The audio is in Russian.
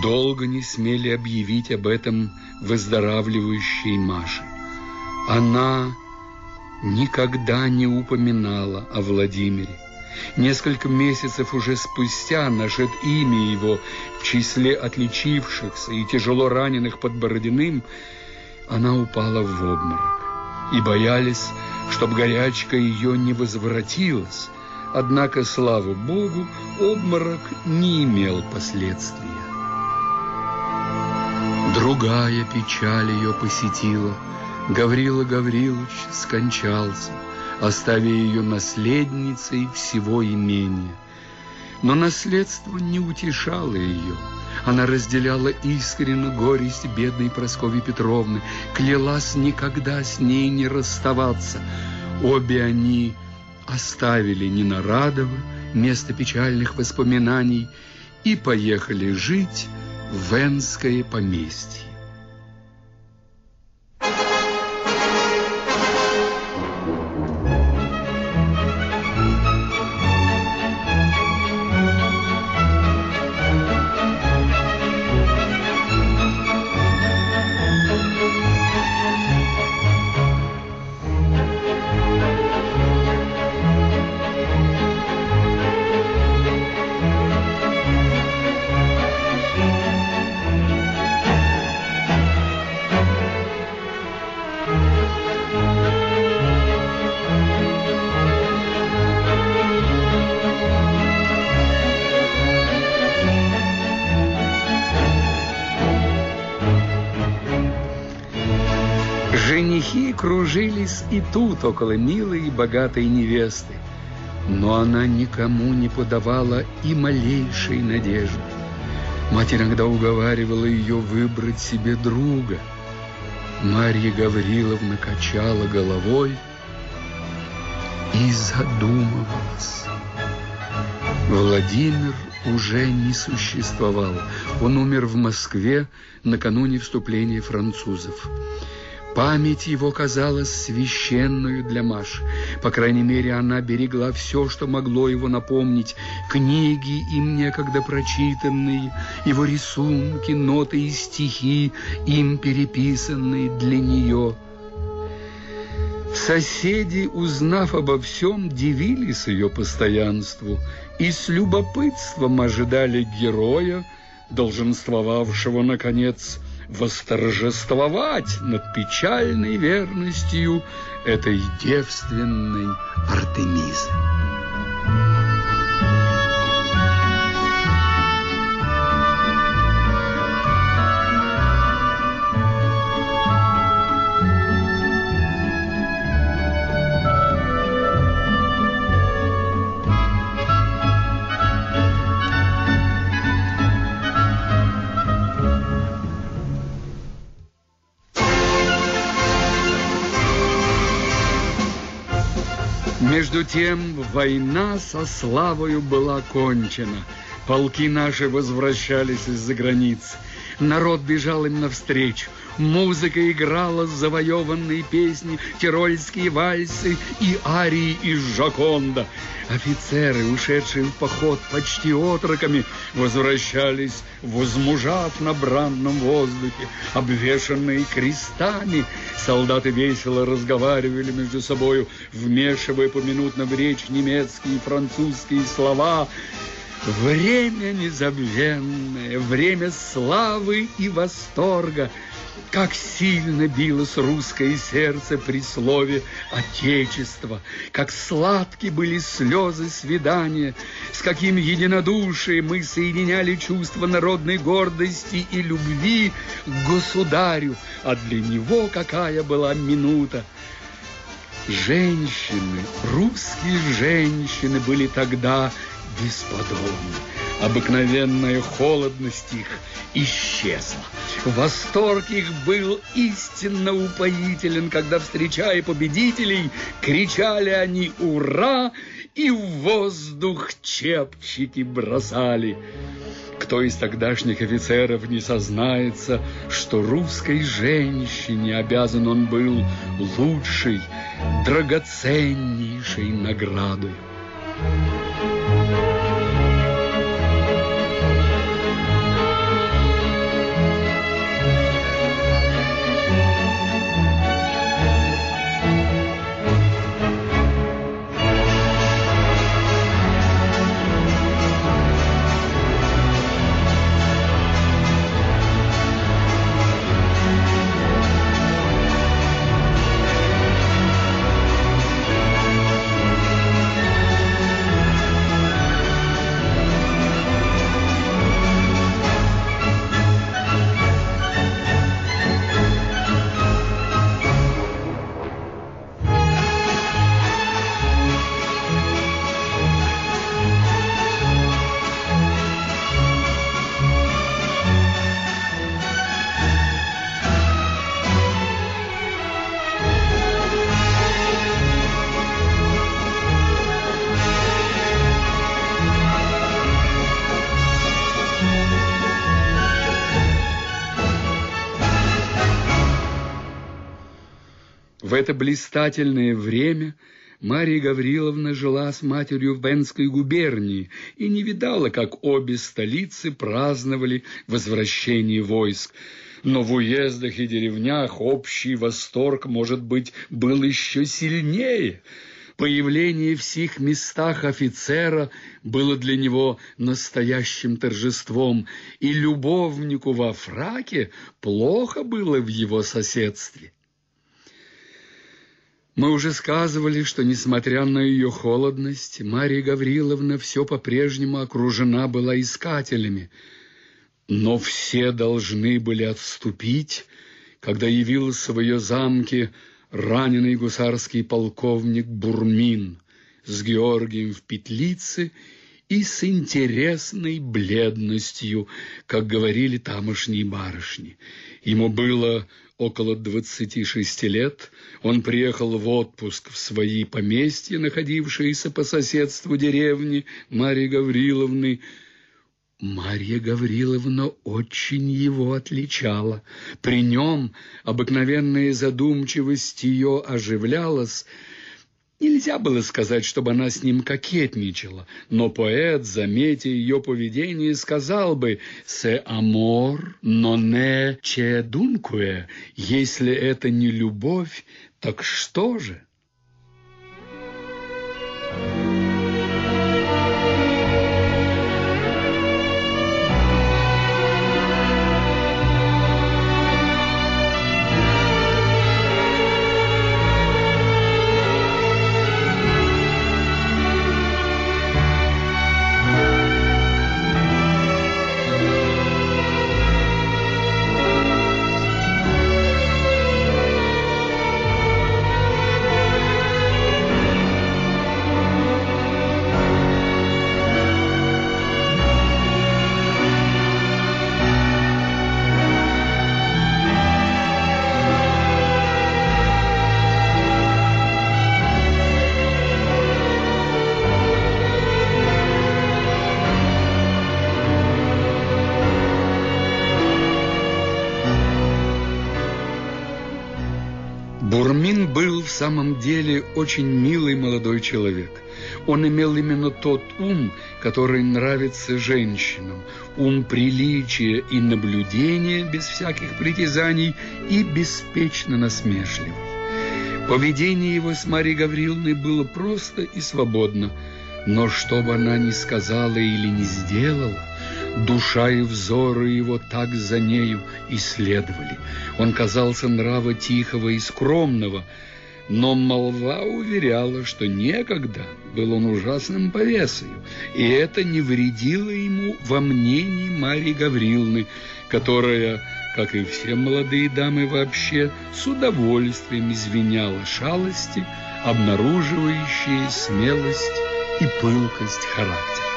долго не смели объявить об этом выздоравливающей Маше. Она никогда не упоминала о Владимире. Несколько месяцев уже спустя наше имя его в числе отличившихся и тяжело раненых под Бородиным, она упала в обморок. И боялись, чтоб горячка ее не возвратилась. Однако, слава Богу, обморок не имел последствия. Другая печаль ее посетила. Гаврила Гаврилович скончался – оставя ее наследницей всего имения. Но наследство не утешало ее. Она разделяла искренне горесть бедной Прасковьи Петровны, клялась никогда с ней не расставаться. Обе они оставили Ненарадово, место печальных воспоминаний, и поехали жить Венское поместье. Кружились и тут около милой и богатой невесты. Но она никому не подавала и малейшей надежды. Мать иногда уговаривала ее выбрать себе друга. Марья Гавриловна качала головой и задумывалась. Владимир уже не существовал. Он умер в Москве накануне вступления французов. Память его казалась священную для Маши. По крайней мере, она берегла все, что могло его напомнить. Книги, им некогда прочитанные, его рисунки, ноты и стихи, им переписанные для нее. Соседи, узнав обо всем, дивились ее постоянству и с любопытством ожидали героя, долженствовавшего, наконец, восторжествовать над печальной верностью этой девственной Артемизы. Между тем война со славою была кончена. Полки наши возвращались из-за границ. Народ бежал им навстречу. Музыка играла завоеванные песни, тирольские вальсы и арии из Жаконда. Офицеры, ушедшие в поход почти отроками, возвращались, возмужав на бранном воздухе, обвешанные крестами. Солдаты весело разговаривали между собою, вмешивая поминутно в речь немецкие и французские слова. Время незабвенное, время славы и восторга — как сильно билось русское сердце при слове «Отечество», как сладки были слезы свидания, с каким единодушием мы соединяли чувство народной гордости и любви к государю, а для него какая была минута. Женщины, русские женщины были тогда бесподобны. Обыкновенная холодность их исчезла. Восторг их был истинно упоителен, когда, встречая победителей, кричали они «Ура!» и в воздух чепчики бросали. Кто из тогдашних офицеров не сознается, что русской женщине обязан он был лучшей, драгоценнейшей наградой? В это блистательное время Мария Гавриловна жила с матерью в Венской губернии и не видала, как обе столицы праздновали возвращение войск. Но в уездах и деревнях общий восторг, может быть, был еще сильнее. Появление в сих местах офицера было для него настоящим торжеством, и любовнику во фраке плохо было в его соседстве. Мы уже сказывали, что, несмотря на ее холодность, Мария Гавриловна все по-прежнему окружена была искателями. Но все должны были отступить, когда явился в ее замке раненый гусарский полковник Бурмин с Георгием в петлице и с интересной бледностью, как говорили тамошние барышни. Ему было около двадцати шести лет, он приехал в отпуск в свои поместья, находившиеся по соседству деревни Марьи Гавриловны. Марья Гавриловна очень его отличала. При нем обыкновенная задумчивость ее оживлялась, Нельзя было сказать, чтобы она с ним кокетничала, но поэт, заметя ее поведение, сказал бы «се амор, но не че дункуе», если это не любовь, так что же? Самом деле очень милый молодой человек. Он имел именно тот ум, который нравится женщинам, ум приличия и наблюдения без всяких притязаний и беспечно насмешливый. Поведение его с Марией Гавриловной было просто и свободно, но что бы она ни сказала или не сделала, Душа и взоры его так за нею исследовали. Он казался нрава тихого и скромного, но молва уверяла, что некогда был он ужасным повесою, и это не вредило ему во мнении Марии Гавриловны, которая, как и все молодые дамы вообще, с удовольствием извиняла шалости, обнаруживающие смелость и пылкость характера.